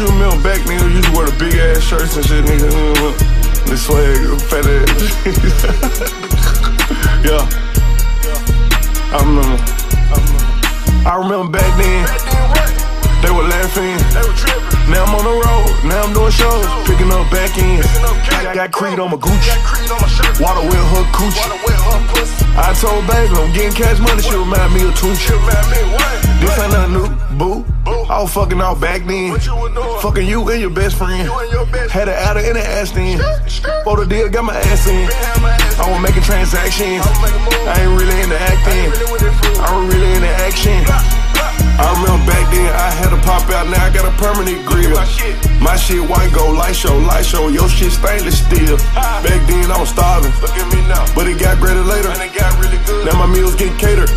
you remember back then, you used to wear the big ass shirts and shit, nigga. The swag, fat ass. yeah. I remember. I remember back then, they were laughing. Now I'm on the road, now I'm doing shows, picking up back ends. I got Creed on my Gucci, water with her coochie. I told baby I'm getting cash money, she remind me of Tunechi. This ain't nothing new, boo. I was fucking out back then. Fucking you and your best friend. Had an outer in an ass then. For the deal, got my ass in. I was making transactions. I ain't really into acting. I was really into action. I remember back then I had a pop out, now I got a permanent grill. My shit white gold, light show, light show, your shit stainless steel. Back then I was starving, look at me now. But it got greater later. Got really. Now my meals get catered.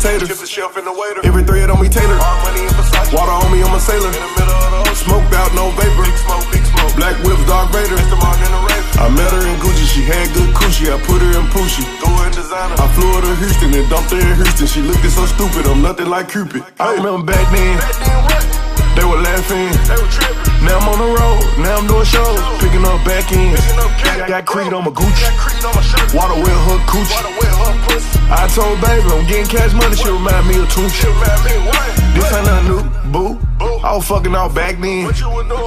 Potatoes. Tip the shelf in the waiter. Every thread on me tailored. money in Versace. Water on me, I'm a sailor. In the middle of the Smoked out, no vapor. Big smoke, big smoke. Black whips, Darth Vader. In the. I met her in Gucci, she had good coochie. I put her in Pucci. Threw in designer. I flew her to Houston and dumped her in Houston. She looking so stupid, I'm nothing like Cupid. I remember back then. They were laughing. They were tripping. Now I'm on the road. Now I'm doing shows. Picking up back ends. Got Creed on my Gucci. Water with her coochie. I told baby I'm getting cash money. She remind me of Tunechi. This ain't nothing new, boo. boo. I was fucking out back then.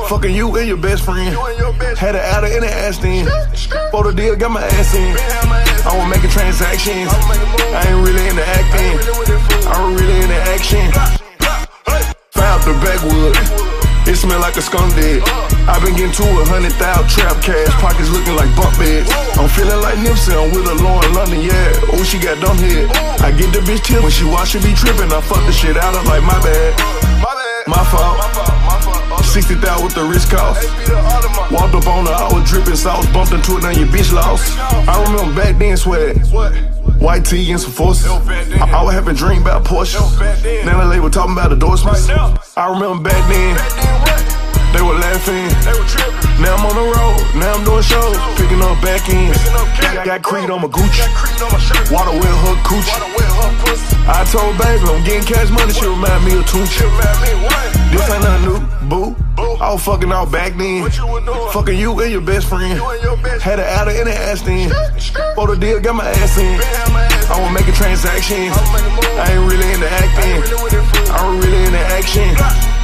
Fucking you and your best friend. Had an outer and an ass then. For the deal, got my ass in. I was making transactions. I ain't really into acting. Smell like dead. i been getting to a hundred thousand trap cash, pockets looking like bunk beds. I'm feeling like Nipsey, I'm with a Lauren London, yeah. Oh, she got dumb head. I get the bitch tip when she watch, she be tripping. I fuck the shit out of like my bad. My fault. 60,000 with the wrist cost. Walked up on I was dripping sauce, bumped into it, now your bitch lost. I remember back then, sweat. White tee and some forces. I, I was having dream about Porsche. Now the label talking about endorsements. I remember back then fiend. Now I'm on the road, now I'm doing shows. Picking up back ends. Got, got Creed on my Gucci. Water with her coochie. I told baby I'm getting cash money, she remind me of Tunechi. This ain't nothing new, boo. I was fucking out back then. Fucking you and your best friend. Had an outer in the ass then. For the deal, got my ass in. I won't make a transaction. I ain't really into acting. I'm really into action.